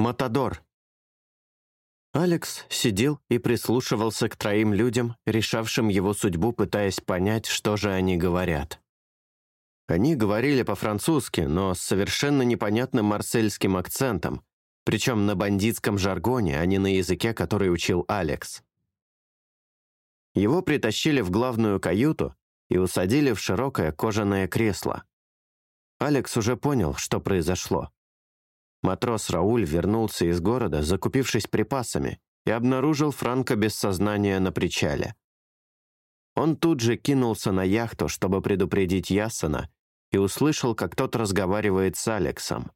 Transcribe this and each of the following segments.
Матадор. Алекс сидел и прислушивался к троим людям, решавшим его судьбу, пытаясь понять, что же они говорят. Они говорили по-французски, но с совершенно непонятным марсельским акцентом, причем на бандитском жаргоне, а не на языке, который учил Алекс. Его притащили в главную каюту и усадили в широкое кожаное кресло. Алекс уже понял, что произошло. Матрос Рауль вернулся из города, закупившись припасами, и обнаружил Франка без сознания на причале. Он тут же кинулся на яхту, чтобы предупредить Ясона, и услышал, как тот разговаривает с Алексом.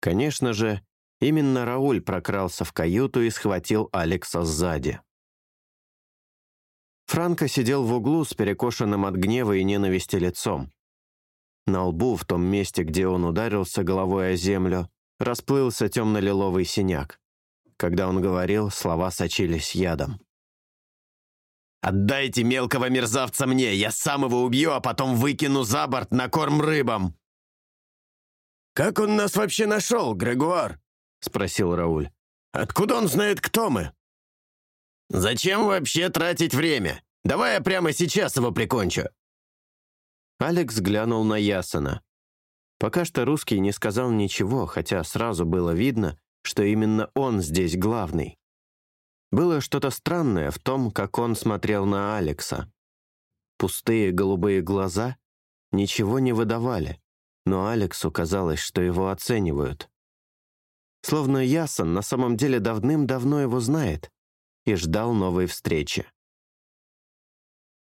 Конечно же, именно Рауль прокрался в каюту и схватил Алекса сзади. Франко сидел в углу с перекошенным от гнева и ненависти лицом. На лбу, в том месте, где он ударился головой о землю, расплылся темно-лиловый синяк. Когда он говорил, слова сочились ядом. «Отдайте мелкого мерзавца мне, я сам его убью, а потом выкину за борт на корм рыбам!» «Как он нас вообще нашел, Грегуар?» — спросил Рауль. «Откуда он знает, кто мы?» «Зачем вообще тратить время? Давай я прямо сейчас его прикончу!» Алекс глянул на Ясона. Пока что русский не сказал ничего, хотя сразу было видно, что именно он здесь главный. Было что-то странное в том, как он смотрел на Алекса. Пустые голубые глаза ничего не выдавали, но Алексу казалось, что его оценивают. Словно Ясон на самом деле давным-давно его знает и ждал новой встречи.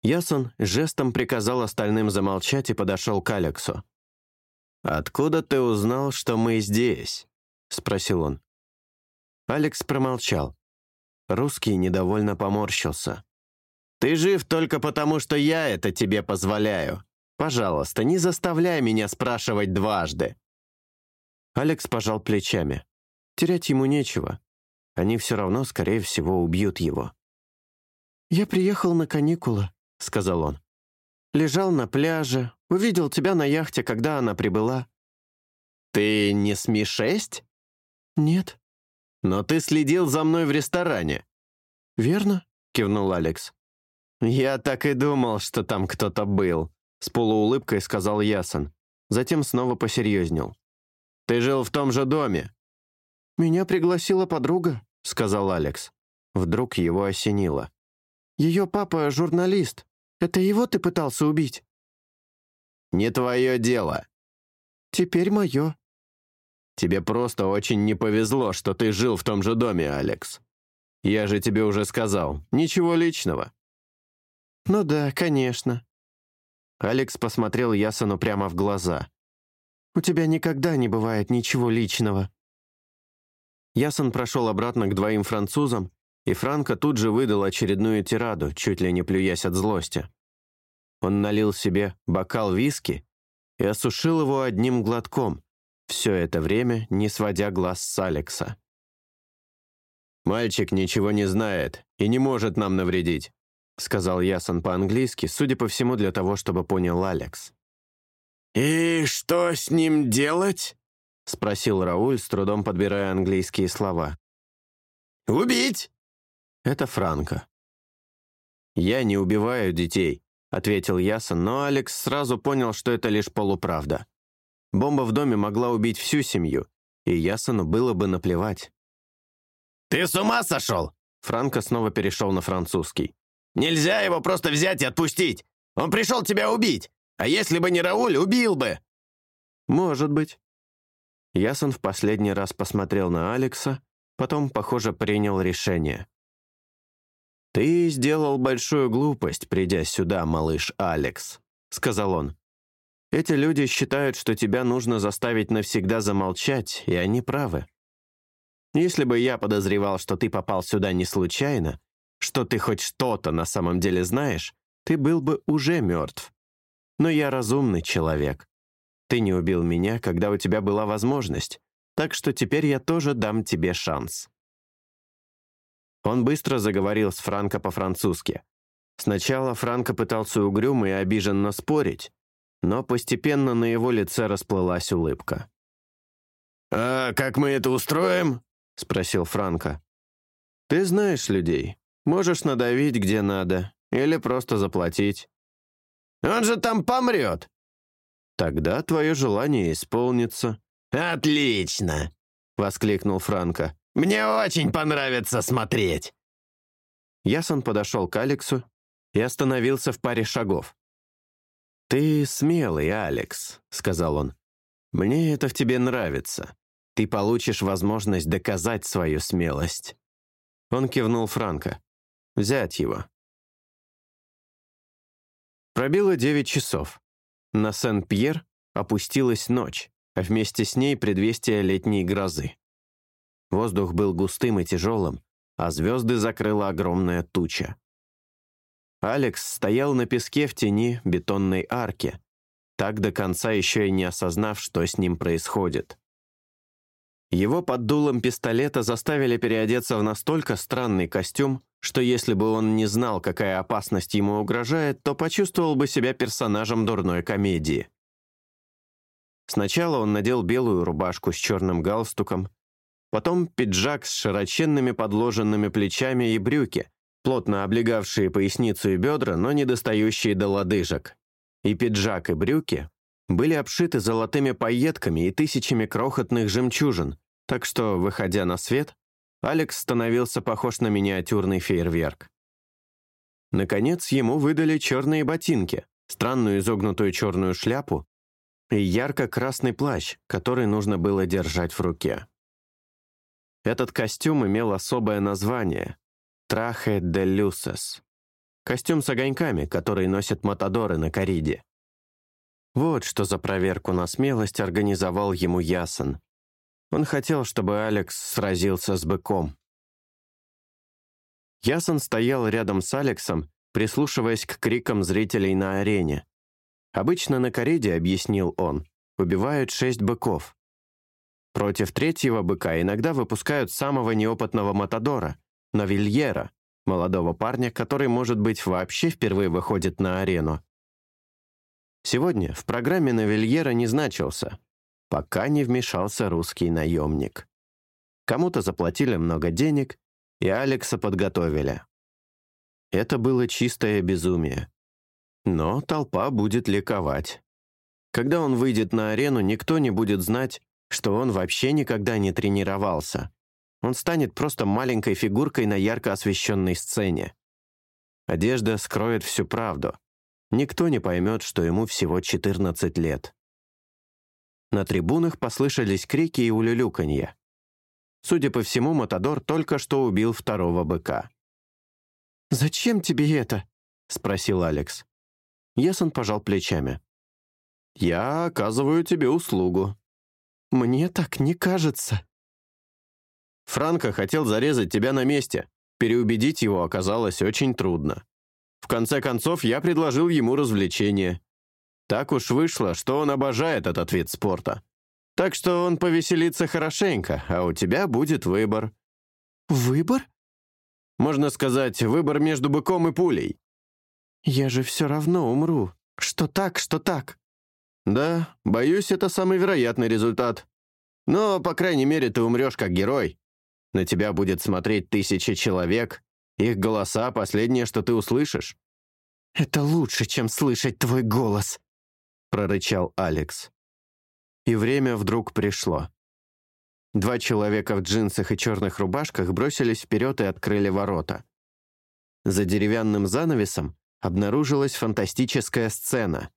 Ясон жестом приказал остальным замолчать и подошел к Алексу. «Откуда ты узнал, что мы здесь?» — спросил он. Алекс промолчал. Русский недовольно поморщился. «Ты жив только потому, что я это тебе позволяю. Пожалуйста, не заставляй меня спрашивать дважды». Алекс пожал плечами. Терять ему нечего. Они все равно, скорее всего, убьют его. «Я приехал на каникулы», — сказал он. «Лежал на пляже, увидел тебя на яхте, когда она прибыла». «Ты не с Ми-6?» «Нет». «Но ты следил за мной в ресторане». «Верно», — кивнул Алекс. «Я так и думал, что там кто-то был», — с полуулыбкой сказал Ясон. Затем снова посерьезнел. «Ты жил в том же доме?» «Меня пригласила подруга», — сказал Алекс. Вдруг его осенило. Ее папа — журналист. Это его ты пытался убить?» «Не твое дело». «Теперь мое». «Тебе просто очень не повезло, что ты жил в том же доме, Алекс. Я же тебе уже сказал, ничего личного». «Ну да, конечно». Алекс посмотрел Ясону прямо в глаза. «У тебя никогда не бывает ничего личного». Ясон прошел обратно к двоим французам и Франко тут же выдал очередную тираду, чуть ли не плюясь от злости. Он налил себе бокал виски и осушил его одним глотком, все это время не сводя глаз с Алекса. «Мальчик ничего не знает и не может нам навредить», сказал Ясон по-английски, судя по всему, для того, чтобы понял Алекс. «И что с ним делать?» спросил Рауль, с трудом подбирая английские слова. «Убить!» Это Франко. «Я не убиваю детей», — ответил Ясон, но Алекс сразу понял, что это лишь полуправда. Бомба в доме могла убить всю семью, и Ясону было бы наплевать. «Ты с ума сошел?» Франко снова перешел на французский. «Нельзя его просто взять и отпустить! Он пришел тебя убить! А если бы не Рауль, убил бы!» «Может быть». Ясон в последний раз посмотрел на Алекса, потом, похоже, принял решение. «Ты сделал большую глупость, придя сюда, малыш Алекс», — сказал он. «Эти люди считают, что тебя нужно заставить навсегда замолчать, и они правы. Если бы я подозревал, что ты попал сюда не случайно, что ты хоть что-то на самом деле знаешь, ты был бы уже мертв. Но я разумный человек. Ты не убил меня, когда у тебя была возможность, так что теперь я тоже дам тебе шанс». Он быстро заговорил с Франко по-французски. Сначала Франко пытался угрюмо и обиженно спорить, но постепенно на его лице расплылась улыбка. «А «А как мы это устроим?» — спросил Франко. «Ты знаешь людей. Можешь надавить, где надо, или просто заплатить». «Он же там помрет!» «Тогда твое желание исполнится». «Отлично!» — воскликнул Франко. «Мне очень понравится смотреть!» Ясон подошел к Алексу и остановился в паре шагов. «Ты смелый, Алекс», — сказал он. «Мне это в тебе нравится. Ты получишь возможность доказать свою смелость». Он кивнул Франко. «Взять его». Пробило девять часов. На Сен-Пьер опустилась ночь, а вместе с ней предвестие летней грозы. Воздух был густым и тяжелым, а звезды закрыла огромная туча. Алекс стоял на песке в тени бетонной арки, так до конца еще и не осознав, что с ним происходит. Его под дулом пистолета заставили переодеться в настолько странный костюм, что если бы он не знал, какая опасность ему угрожает, то почувствовал бы себя персонажем дурной комедии. Сначала он надел белую рубашку с черным галстуком, потом пиджак с широченными подложенными плечами и брюки, плотно облегавшие поясницу и бедра, но не достающие до лодыжек. И пиджак, и брюки были обшиты золотыми пайетками и тысячами крохотных жемчужин, так что, выходя на свет, Алекс становился похож на миниатюрный фейерверк. Наконец, ему выдали черные ботинки, странную изогнутую черную шляпу и ярко-красный плащ, который нужно было держать в руке. Этот костюм имел особое название — «Трахе де Люсес». Костюм с огоньками, который носят матадоры на кориде. Вот что за проверку на смелость организовал ему Ясон. Он хотел, чтобы Алекс сразился с быком. Ясон стоял рядом с Алексом, прислушиваясь к крикам зрителей на арене. Обычно на кориде, объяснил он, убивают шесть быков. Против третьего быка иногда выпускают самого неопытного матадора, Навильера, молодого парня, который, может быть, вообще впервые выходит на арену. Сегодня в программе Навильера не значился, пока не вмешался русский наемник. Кому-то заплатили много денег, и Алекса подготовили. Это было чистое безумие. Но толпа будет ликовать. Когда он выйдет на арену, никто не будет знать, что он вообще никогда не тренировался. Он станет просто маленькой фигуркой на ярко освещенной сцене. Одежда скроет всю правду. Никто не поймет, что ему всего 14 лет. На трибунах послышались крики и улюлюканье. Судя по всему, Матадор только что убил второго быка. «Зачем тебе это?» — спросил Алекс. Ясон пожал плечами. «Я оказываю тебе услугу». «Мне так не кажется». Франко хотел зарезать тебя на месте. Переубедить его оказалось очень трудно. В конце концов, я предложил ему развлечение. Так уж вышло, что он обожает этот вид спорта. Так что он повеселится хорошенько, а у тебя будет выбор». «Выбор?» «Можно сказать, выбор между быком и пулей». «Я же все равно умру. Что так, что так». «Да, боюсь, это самый вероятный результат. Но, по крайней мере, ты умрешь как герой. На тебя будет смотреть тысячи человек. Их голоса — последнее, что ты услышишь». «Это лучше, чем слышать твой голос», — прорычал Алекс. И время вдруг пришло. Два человека в джинсах и черных рубашках бросились вперед и открыли ворота. За деревянным занавесом обнаружилась фантастическая сцена.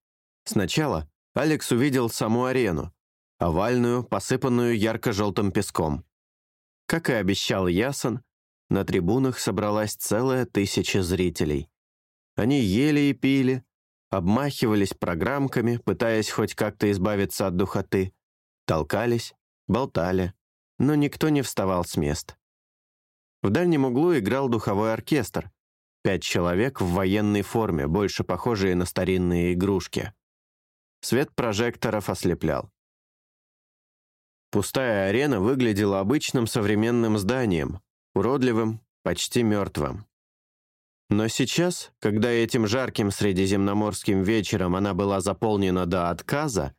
Сначала Алекс увидел саму арену, овальную, посыпанную ярко-желтым песком. Как и обещал Ясон, на трибунах собралась целая тысяча зрителей. Они ели и пили, обмахивались программками, пытаясь хоть как-то избавиться от духоты, толкались, болтали, но никто не вставал с мест. В дальнем углу играл духовой оркестр. Пять человек в военной форме, больше похожие на старинные игрушки. Свет прожекторов ослеплял. Пустая арена выглядела обычным современным зданием, уродливым, почти мертвым. Но сейчас, когда этим жарким средиземноморским вечером она была заполнена до отказа,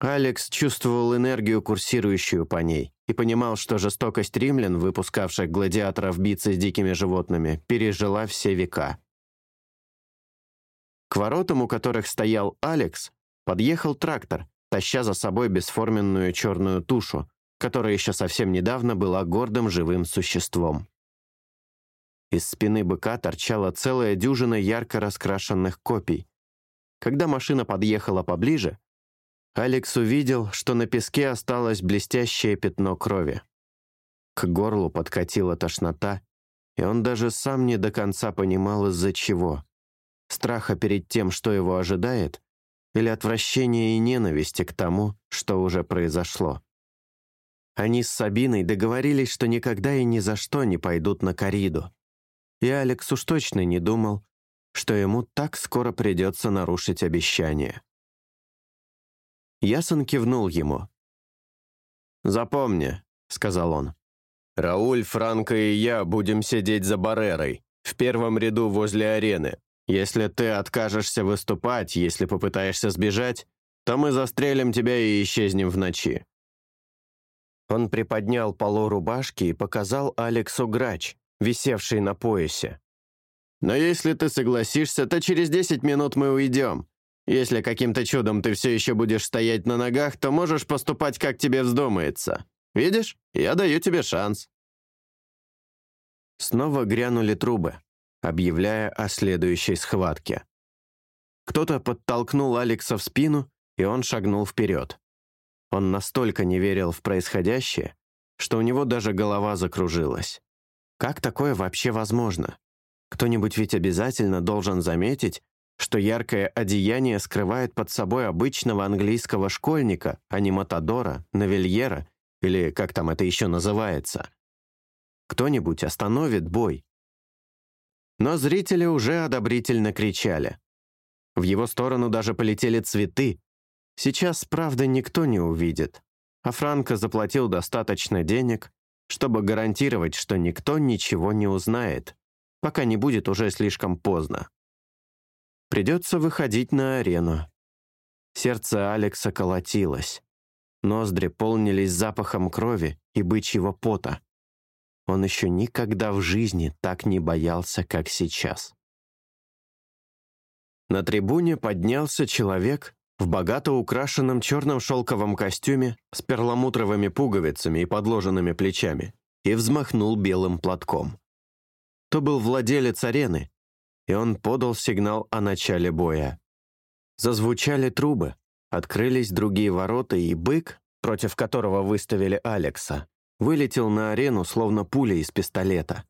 Алекс чувствовал энергию, курсирующую по ней, и понимал, что жестокость римлян, выпускавших гладиаторов биться с дикими животными, пережила все века. К воротам, у которых стоял Алекс, подъехал трактор, таща за собой бесформенную черную тушу, которая еще совсем недавно была гордым живым существом. Из спины быка торчала целая дюжина ярко раскрашенных копий. Когда машина подъехала поближе, Алекс увидел, что на песке осталось блестящее пятно крови. К горлу подкатила тошнота, и он даже сам не до конца понимал, из-за чего. Страха перед тем, что его ожидает, или отвращения и ненависти к тому, что уже произошло. Они с Сабиной договорились, что никогда и ни за что не пойдут на кориду. И Алекс уж точно не думал, что ему так скоро придется нарушить обещание. Ясон кивнул ему. «Запомни», — сказал он, — «Рауль, Франко и я будем сидеть за барерой, в первом ряду возле арены. Если ты откажешься выступать, если попытаешься сбежать, то мы застрелим тебя и исчезнем в ночи». Он приподнял полу рубашки и показал Алексу грач, висевший на поясе. «Но если ты согласишься, то через десять минут мы уйдем. Если каким-то чудом ты все еще будешь стоять на ногах, то можешь поступать, как тебе вздумается. Видишь, я даю тебе шанс». Снова грянули трубы, объявляя о следующей схватке. Кто-то подтолкнул Алекса в спину, и он шагнул вперед. Он настолько не верил в происходящее, что у него даже голова закружилась. Как такое вообще возможно? Кто-нибудь ведь обязательно должен заметить, что яркое одеяние скрывает под собой обычного английского школьника, а не Матадора, Навельера или как там это еще называется. Кто-нибудь остановит бой. Но зрители уже одобрительно кричали. В его сторону даже полетели цветы. Сейчас, правда, никто не увидит. А Франко заплатил достаточно денег, чтобы гарантировать, что никто ничего не узнает, пока не будет уже слишком поздно. Придется выходить на арену. Сердце Алекса колотилось. Ноздри полнились запахом крови и бычьего пота. Он еще никогда в жизни так не боялся, как сейчас. На трибуне поднялся человек в богато украшенном черном шелковом костюме с перламутровыми пуговицами и подложенными плечами и взмахнул белым платком. То был владелец арены, и он подал сигнал о начале боя. Зазвучали трубы, открылись другие ворота, и бык, против которого выставили Алекса, вылетел на арену, словно пуля из пистолета.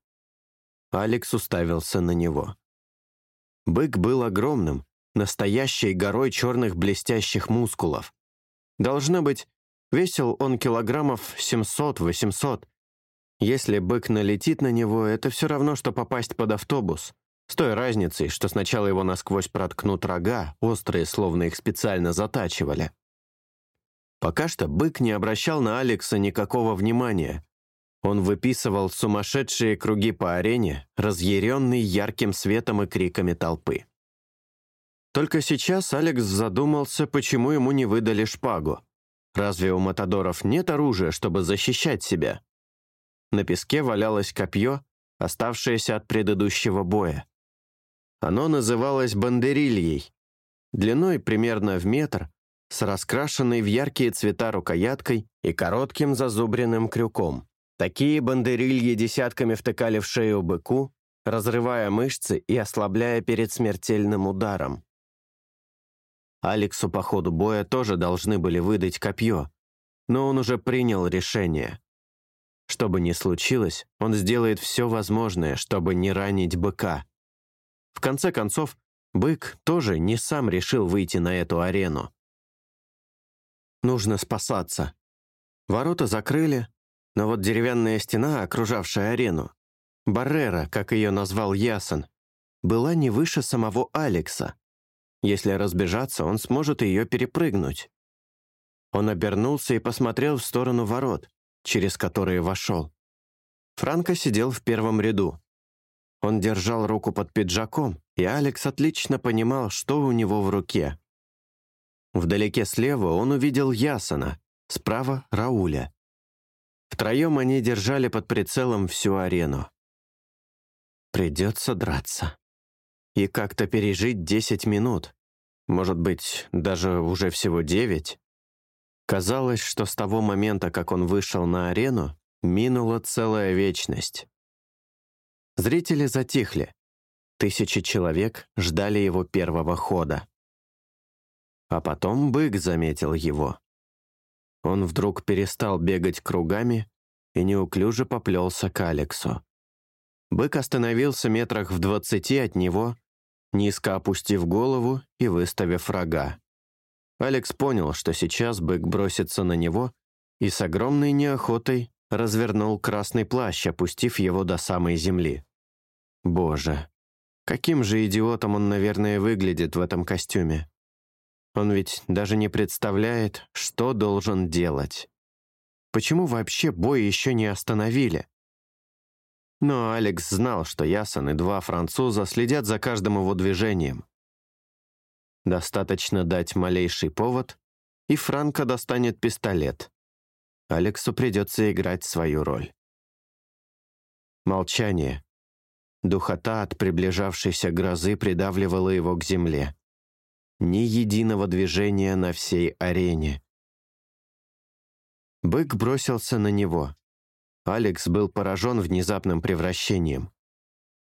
Алекс уставился на него. Бык был огромным, настоящей горой черных блестящих мускулов. Должно быть, весил он килограммов 700-800. Если бык налетит на него, это все равно, что попасть под автобус — с той разницей, что сначала его насквозь проткнут рога, острые, словно их специально затачивали. Пока что бык не обращал на Алекса никакого внимания. Он выписывал сумасшедшие круги по арене, разъяренный ярким светом и криками толпы. Только сейчас Алекс задумался, почему ему не выдали шпагу. Разве у матадоров нет оружия, чтобы защищать себя? На песке валялось копье, оставшееся от предыдущего боя. Оно называлось бандерильей, длиной примерно в метр, с раскрашенной в яркие цвета рукояткой и коротким зазубренным крюком. Такие бандерильи десятками втыкали в шею быку, разрывая мышцы и ослабляя перед смертельным ударом. Алексу по ходу боя тоже должны были выдать копье, но он уже принял решение. Что бы ни случилось, он сделает все возможное, чтобы не ранить быка. В конце концов, бык тоже не сам решил выйти на эту арену. Нужно спасаться. Ворота закрыли, но вот деревянная стена, окружавшая арену, баррера, как ее назвал Ясон, была не выше самого Алекса. Если разбежаться, он сможет ее перепрыгнуть. Он обернулся и посмотрел в сторону ворот, через которые вошел. Франко сидел в первом ряду. Он держал руку под пиджаком, и Алекс отлично понимал, что у него в руке. Вдалеке слева он увидел Ясона, справа — Рауля. Втроем они держали под прицелом всю арену. Придется драться. И как-то пережить десять минут. Может быть, даже уже всего девять. Казалось, что с того момента, как он вышел на арену, минула целая вечность. Зрители затихли. Тысячи человек ждали его первого хода. А потом бык заметил его. Он вдруг перестал бегать кругами и неуклюже поплелся к Алексу. Бык остановился метрах в двадцати от него, низко опустив голову и выставив рога. Алекс понял, что сейчас бык бросится на него, и с огромной неохотой развернул красный плащ, опустив его до самой земли. Боже, каким же идиотом он, наверное, выглядит в этом костюме. Он ведь даже не представляет, что должен делать. Почему вообще бой еще не остановили? Но Алекс знал, что Ясон и два француза следят за каждым его движением. Достаточно дать малейший повод, и Франко достанет пистолет. Алексу придется играть свою роль. Молчание. Духота от приближавшейся грозы придавливала его к земле. Ни единого движения на всей арене. Бык бросился на него. Алекс был поражен внезапным превращением.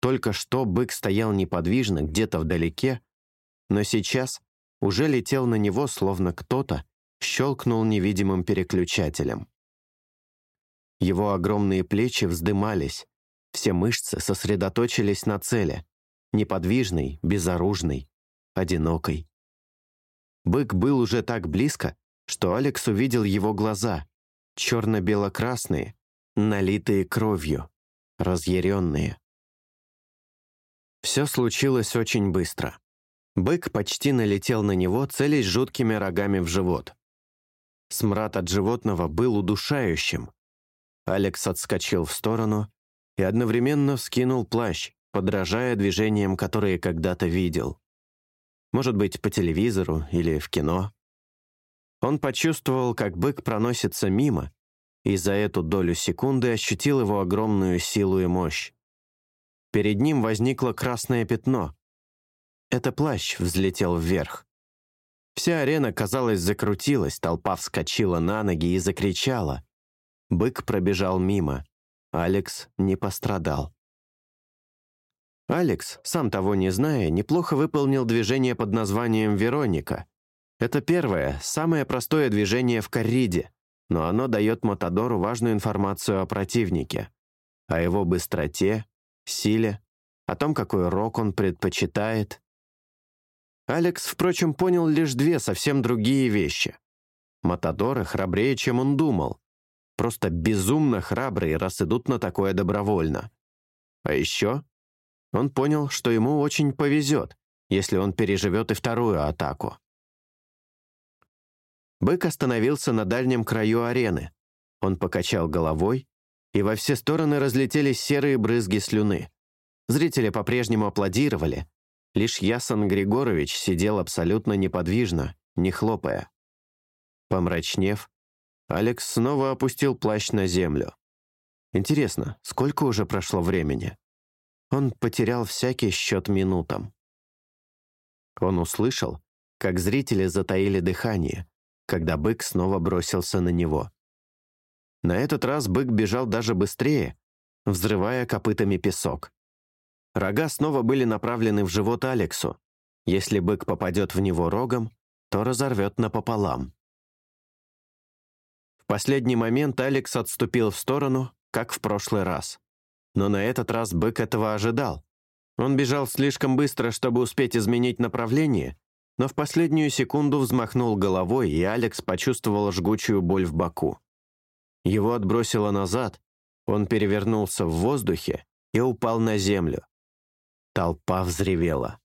Только что бык стоял неподвижно где-то вдалеке, но сейчас уже летел на него, словно кто-то щелкнул невидимым переключателем. Его огромные плечи вздымались, все мышцы сосредоточились на цели, неподвижной, безоружной, одинокой. Бык был уже так близко, что Алекс увидел его глаза, черно-бело-красные, налитые кровью, разъяренные. Все случилось очень быстро. Бык почти налетел на него, целясь жуткими рогами в живот. Смрад от животного был удушающим. Алекс отскочил в сторону и одновременно вскинул плащ, подражая движениям, которые когда-то видел. Может быть, по телевизору или в кино. Он почувствовал, как бык проносится мимо, и за эту долю секунды ощутил его огромную силу и мощь. Перед ним возникло красное пятно, это плащ взлетел вверх. Вся арена, казалось, закрутилась, толпа вскочила на ноги и закричала. Бык пробежал мимо. Алекс не пострадал. Алекс, сам того не зная, неплохо выполнил движение под названием «Вероника». Это первое, самое простое движение в корриде, но оно дает Матадору важную информацию о противнике, о его быстроте, силе, о том, какой рок он предпочитает, Алекс, впрочем, понял лишь две совсем другие вещи. Матадоры храбрее, чем он думал. Просто безумно храбрые, раз идут на такое добровольно. А еще он понял, что ему очень повезет, если он переживет и вторую атаку. Бык остановился на дальнем краю арены. Он покачал головой, и во все стороны разлетелись серые брызги слюны. Зрители по-прежнему аплодировали, Лишь Ясон Григорович сидел абсолютно неподвижно, не хлопая. Помрачнев, Алекс снова опустил плащ на землю. Интересно, сколько уже прошло времени? Он потерял всякий счет минутам. Он услышал, как зрители затаили дыхание, когда бык снова бросился на него. На этот раз бык бежал даже быстрее, взрывая копытами песок. Рога снова были направлены в живот Алексу. Если бык попадет в него рогом, то разорвет напополам. В последний момент Алекс отступил в сторону, как в прошлый раз. Но на этот раз бык этого ожидал. Он бежал слишком быстро, чтобы успеть изменить направление, но в последнюю секунду взмахнул головой, и Алекс почувствовал жгучую боль в боку. Его отбросило назад, он перевернулся в воздухе и упал на землю. Толпа взревела.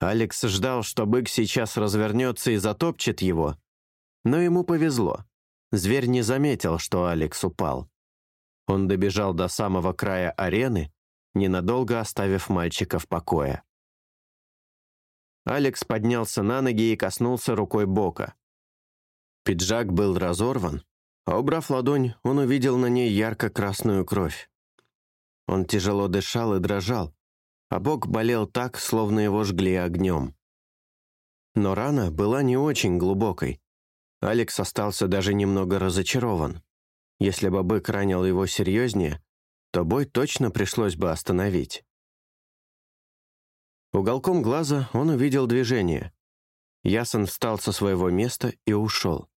Алекс ждал, что бык сейчас развернется и затопчет его, но ему повезло. Зверь не заметил, что Алекс упал. Он добежал до самого края арены, ненадолго оставив мальчика в покое. Алекс поднялся на ноги и коснулся рукой бока. Пиджак был разорван, а убрав ладонь, он увидел на ней ярко-красную кровь. Он тяжело дышал и дрожал, а бок болел так, словно его жгли огнем. Но рана была не очень глубокой. Алекс остался даже немного разочарован. Если бы бык ранил его серьезнее, то бой точно пришлось бы остановить. Уголком глаза он увидел движение. Ясон встал со своего места и ушел.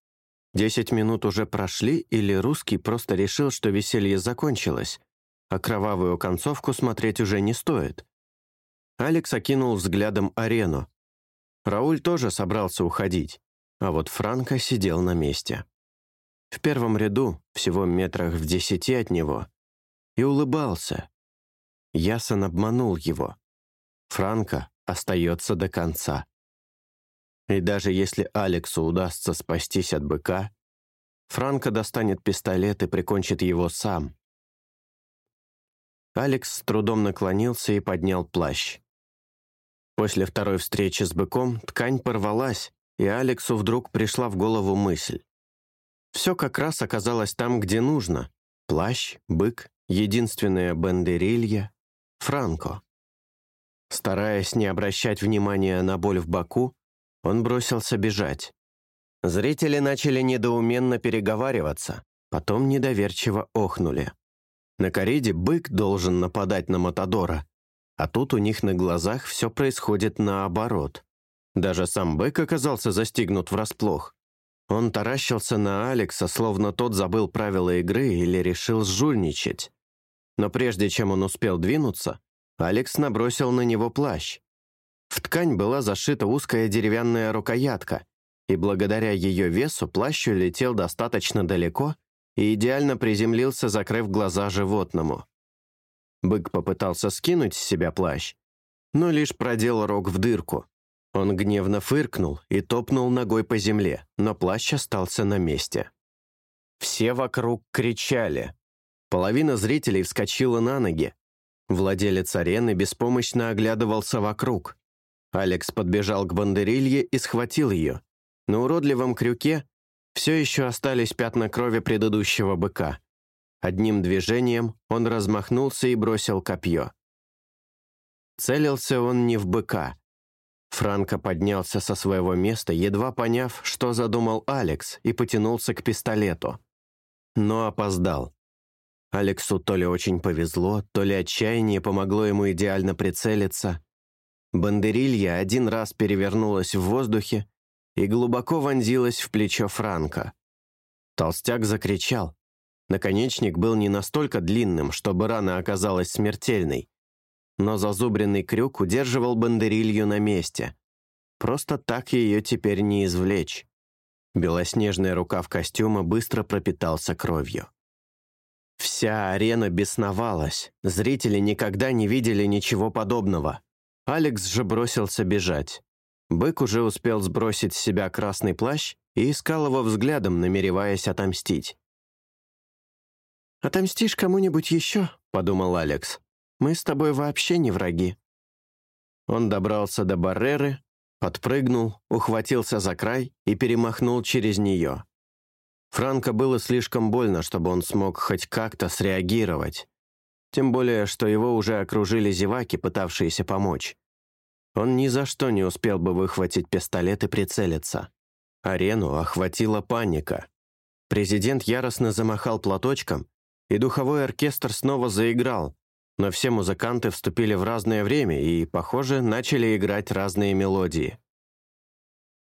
Десять минут уже прошли, или русский просто решил, что веселье закончилось, а кровавую концовку смотреть уже не стоит. Алекс окинул взглядом арену. Рауль тоже собрался уходить, а вот Франко сидел на месте. В первом ряду, всего метрах в десяти от него, и улыбался. Ясон обманул его. Франко остается до конца. И даже если Алексу удастся спастись от быка, Франко достанет пистолет и прикончит его сам. Алекс с трудом наклонился и поднял плащ. После второй встречи с быком ткань порвалась, и Алексу вдруг пришла в голову мысль. Все как раз оказалось там, где нужно. Плащ, бык, единственная бандерилья, Франко. Стараясь не обращать внимания на боль в боку, он бросился бежать. Зрители начали недоуменно переговариваться, потом недоверчиво охнули. На кориде бык должен нападать на Матадора, а тут у них на глазах все происходит наоборот. Даже сам бык оказался застигнут врасплох. Он таращился на Алекса, словно тот забыл правила игры или решил жульничать. Но прежде чем он успел двинуться, Алекс набросил на него плащ. В ткань была зашита узкая деревянная рукоятка, и благодаря ее весу плащ улетел достаточно далеко и идеально приземлился, закрыв глаза животному. Бык попытался скинуть с себя плащ, но лишь продел рог в дырку. Он гневно фыркнул и топнул ногой по земле, но плащ остался на месте. Все вокруг кричали. Половина зрителей вскочила на ноги, Владелец арены беспомощно оглядывался вокруг. Алекс подбежал к бандерилье и схватил ее. На уродливом крюке все еще остались пятна крови предыдущего быка. Одним движением он размахнулся и бросил копье. Целился он не в быка. Франко поднялся со своего места, едва поняв, что задумал Алекс, и потянулся к пистолету. Но опоздал. Алексу то ли очень повезло, то ли отчаяние помогло ему идеально прицелиться. Бандерилья один раз перевернулась в воздухе и глубоко вонзилась в плечо Франка. Толстяк закричал. Наконечник был не настолько длинным, чтобы рана оказалась смертельной, но зазубренный крюк удерживал бандерилью на месте. Просто так ее теперь не извлечь. Белоснежная рукав костюма быстро пропитался кровью. Вся арена бесновалась, зрители никогда не видели ничего подобного. Алекс же бросился бежать. Бык уже успел сбросить с себя красный плащ и искал его взглядом, намереваясь отомстить. «Отомстишь кому-нибудь еще?» — подумал Алекс. «Мы с тобой вообще не враги». Он добрался до барреры, подпрыгнул, ухватился за край и перемахнул через нее. Франко было слишком больно, чтобы он смог хоть как-то среагировать. Тем более, что его уже окружили зеваки, пытавшиеся помочь. Он ни за что не успел бы выхватить пистолет и прицелиться. Арену охватила паника. Президент яростно замахал платочком, и духовой оркестр снова заиграл, но все музыканты вступили в разное время и, похоже, начали играть разные мелодии.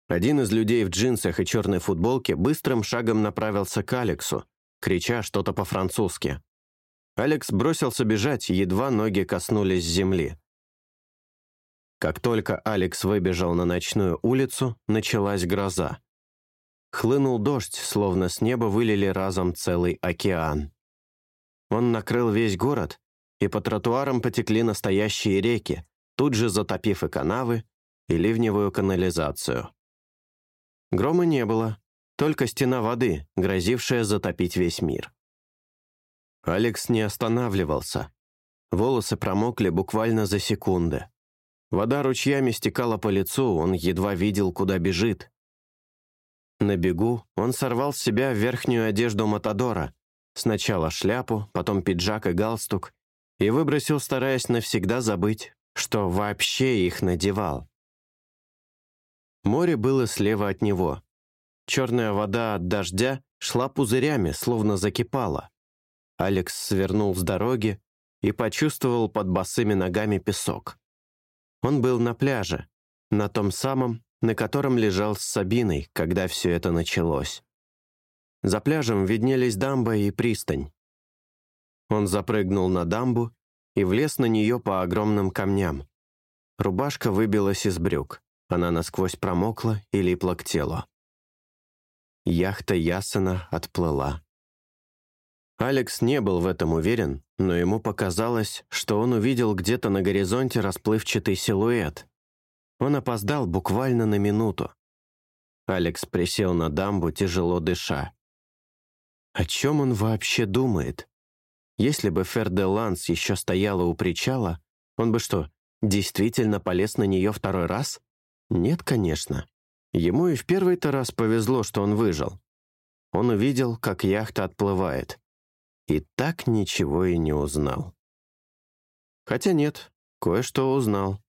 Один из людей в джинсах и черной футболке быстрым шагом направился к Алексу, крича что-то по-французски. Алекс бросился бежать, едва ноги коснулись земли. Как только Алекс выбежал на ночную улицу, началась гроза. Хлынул дождь, словно с неба вылили разом целый океан. Он накрыл весь город, и по тротуарам потекли настоящие реки, тут же затопив и канавы, и ливневую канализацию. Грома не было, только стена воды, грозившая затопить весь мир. Алекс не останавливался. Волосы промокли буквально за секунды. Вода ручьями стекала по лицу, он едва видел, куда бежит. На бегу он сорвал с себя верхнюю одежду Матадора, сначала шляпу, потом пиджак и галстук, и выбросил, стараясь навсегда забыть, что вообще их надевал. Море было слева от него. Черная вода от дождя шла пузырями, словно закипала. Алекс свернул с дороги и почувствовал под босыми ногами песок. Он был на пляже, на том самом, на котором лежал с Сабиной, когда все это началось. За пляжем виднелись дамба и пристань. Он запрыгнул на дамбу и влез на нее по огромным камням. Рубашка выбилась из брюк. Она насквозь промокла и липла к телу. Яхта Ясена отплыла. Алекс не был в этом уверен, но ему показалось, что он увидел где-то на горизонте расплывчатый силуэт. Он опоздал буквально на минуту. Алекс присел на дамбу, тяжело дыша. О чем он вообще думает? Если бы Ферде Ланс еще стояла у причала, он бы что, действительно полез на нее второй раз? Нет, конечно. Ему и в первый-то раз повезло, что он выжил. Он увидел, как яхта отплывает. И так ничего и не узнал. Хотя нет, кое-что узнал.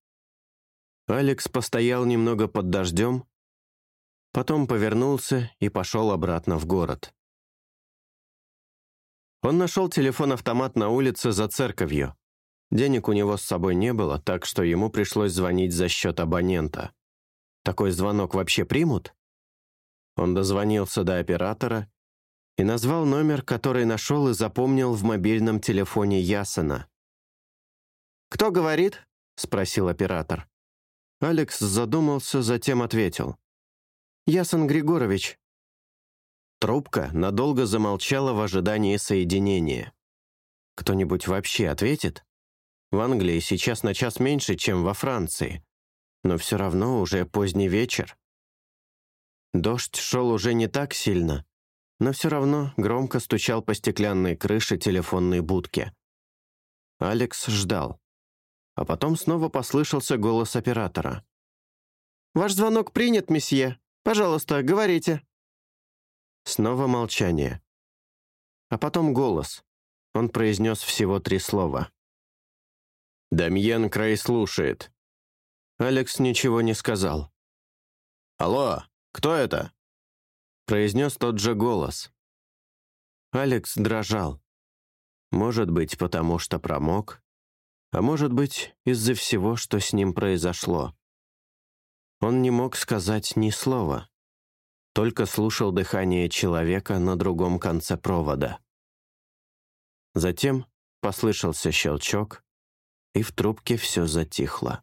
Алекс постоял немного под дождем, потом повернулся и пошел обратно в город. Он нашел телефон-автомат на улице за церковью. Денег у него с собой не было, так что ему пришлось звонить за счет абонента. Такой звонок вообще примут? Он дозвонился до оператора и назвал номер, который нашел и запомнил в мобильном телефоне Ясена. «Кто говорит?» — спросил оператор. Алекс задумался, затем ответил. «Ясен Григорович». Трубка надолго замолчала в ожидании соединения. Кто-нибудь вообще ответит? В Англии сейчас на час меньше, чем во Франции. Но все равно уже поздний вечер. Дождь шел уже не так сильно, но все равно громко стучал по стеклянной крыше телефонной будки. Алекс ждал. А потом снова послышался голос оператора. «Ваш звонок принят, месье. Пожалуйста, говорите». Снова молчание. А потом голос. Он произнес всего три слова. «Дамьен Край слушает». Алекс ничего не сказал. «Алло, кто это?» произнес тот же голос. Алекс дрожал. Может быть, потому что промок, а может быть, из-за всего, что с ним произошло. Он не мог сказать ни слова, только слушал дыхание человека на другом конце провода. Затем послышался щелчок, и в трубке все затихло.